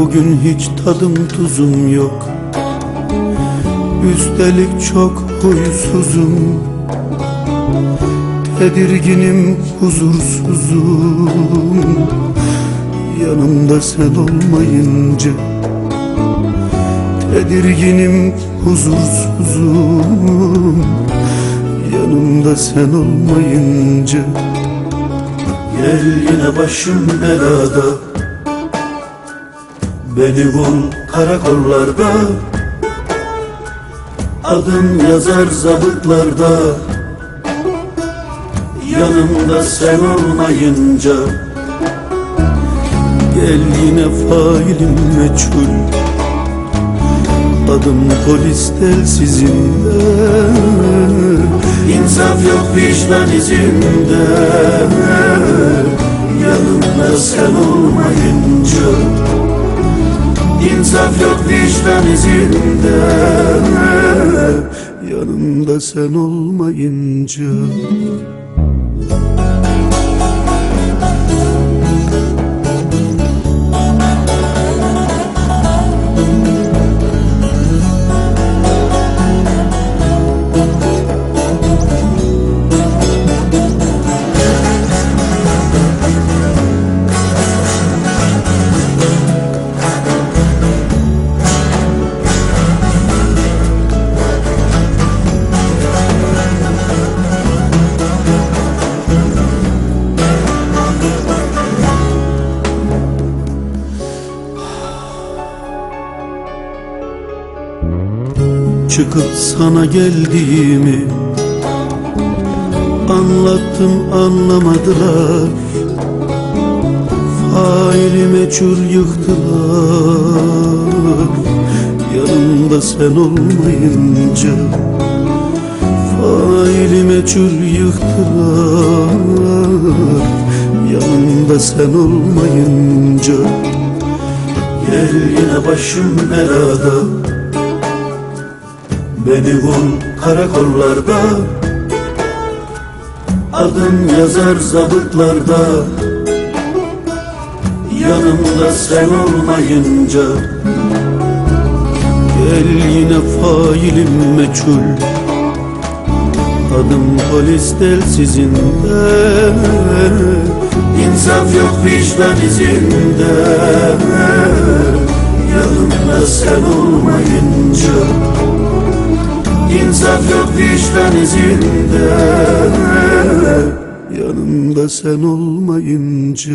Bugün hiç tadım tuzum yok. Üstelik çok huysuzum. Tedirginim, huzursuzum. Yanımda sen olmayınca Tedirginim, huzursuzum. Yanımda sen olmayınca Gel yine başım belada Beni bul karakollarda. Adım yazar zabıtlarda. Yanımda sen olmayınca Gel yine failim meçhul. Adım polis telsizinde İnsaf yok vicdan izinde Yanımda sen olmayınca İnsaf yok vicdan izinde Yanımda sen olmayınca Çıkıp sana geldiğimi Anlattım anlamadılar. Faili meçhul yıktılar. Yanımda sen olmayınca Faili meçhul yıktılar. Yanımda sen olmayınca Gel yine başım belada Beni bul karakollarda Adım yazar zabıtlarda. Yanımda sen olmayınca Gel yine failim meçhul. Adım polis telsizinde İnsaf yok vicdan izinde. Yanımda sen olmayınca İnsaf yok vicdan izinde. Yanımda sen olmayınca